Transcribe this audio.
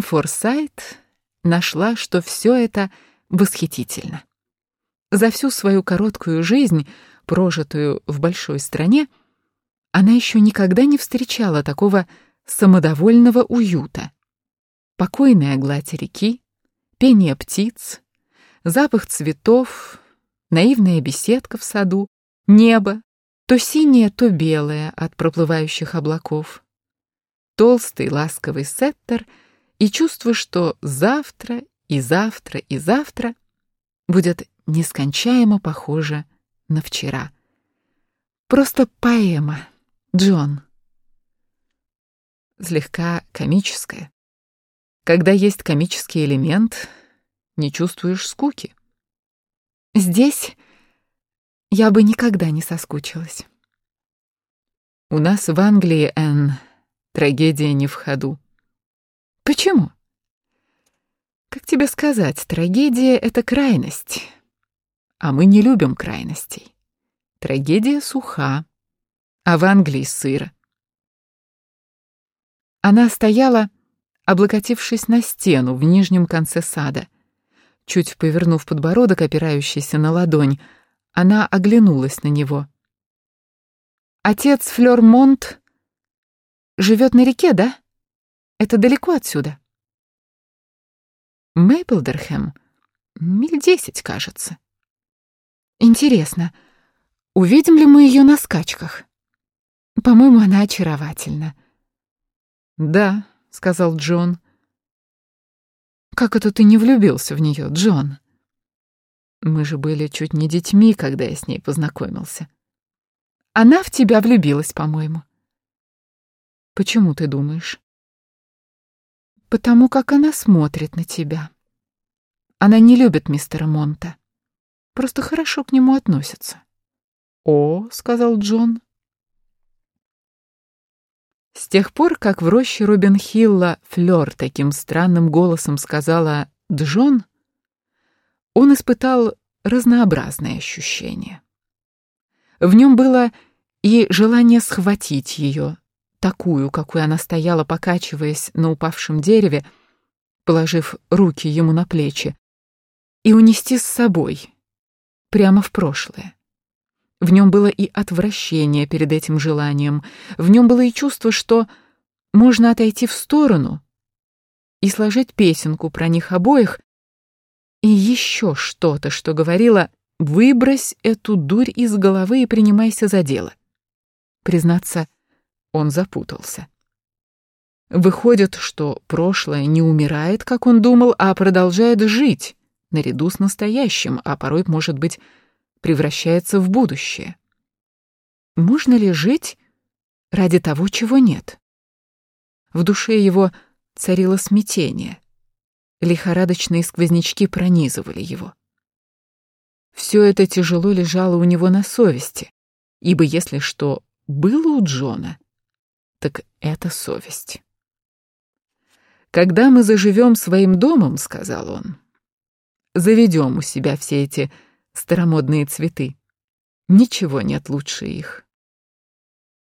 Джон Форсайт нашла, что все это восхитительно. За всю свою короткую жизнь, прожитую в большой стране, она еще никогда не встречала такого самодовольного уюта. Покойная гладь реки, пение птиц, запах цветов, наивная беседка в саду, небо, то синее, то белое от проплывающих облаков, толстый ласковый сеттер и чувство, что завтра и завтра и завтра будет нескончаемо похоже на вчера. Просто поэма, Джон. Слегка комическая. Когда есть комический элемент, не чувствуешь скуки. Здесь я бы никогда не соскучилась. У нас в Англии, Энн, трагедия не в ходу. Почему? Как тебе сказать, трагедия — это крайность. А мы не любим крайностей. Трагедия суха, а в Англии сыро. Она стояла, облокотившись на стену в нижнем конце сада. Чуть повернув подбородок, опирающийся на ладонь, она оглянулась на него. «Отец Флёрмонт живет на реке, да? Это далеко отсюда?» «Мейплдерхэм? Миль десять, кажется». «Интересно, увидим ли мы ее на скачках?» «По-моему, она очаровательна». «Да», — сказал Джон. «Как это ты не влюбился в нее, Джон?» Мы же были чуть не детьми, когда я с ней познакомился. Она в тебя влюбилась, по-моему. Почему ты думаешь? Потому как она смотрит на тебя. Она не любит мистера Монта. Просто хорошо к нему относится. «О», — сказал Джон. С тех пор, как в роще Робин Хилла Флёр таким странным голосом сказала «Джон», он испытал разнообразные ощущения. В нем было и желание схватить ее, такую, какой она стояла, покачиваясь на упавшем дереве, положив руки ему на плечи, и унести с собой, прямо в прошлое. В нем было и отвращение перед этим желанием, в нем было и чувство, что можно отойти в сторону и сложить песенку про них обоих, и еще что-то, что говорило «выбрось эту дурь из головы и принимайся за дело». Признаться, он запутался. Выходит, что прошлое не умирает, как он думал, а продолжает жить, наряду с настоящим, а порой, может быть, превращается в будущее. Можно ли жить ради того, чего нет? В душе его царило смятение. Лихорадочные сквознячки пронизывали его. Все это тяжело лежало у него на совести, ибо если что было у Джона, так это совесть. «Когда мы заживем своим домом, — сказал он, — заведем у себя все эти старомодные цветы. Ничего нет лучше их.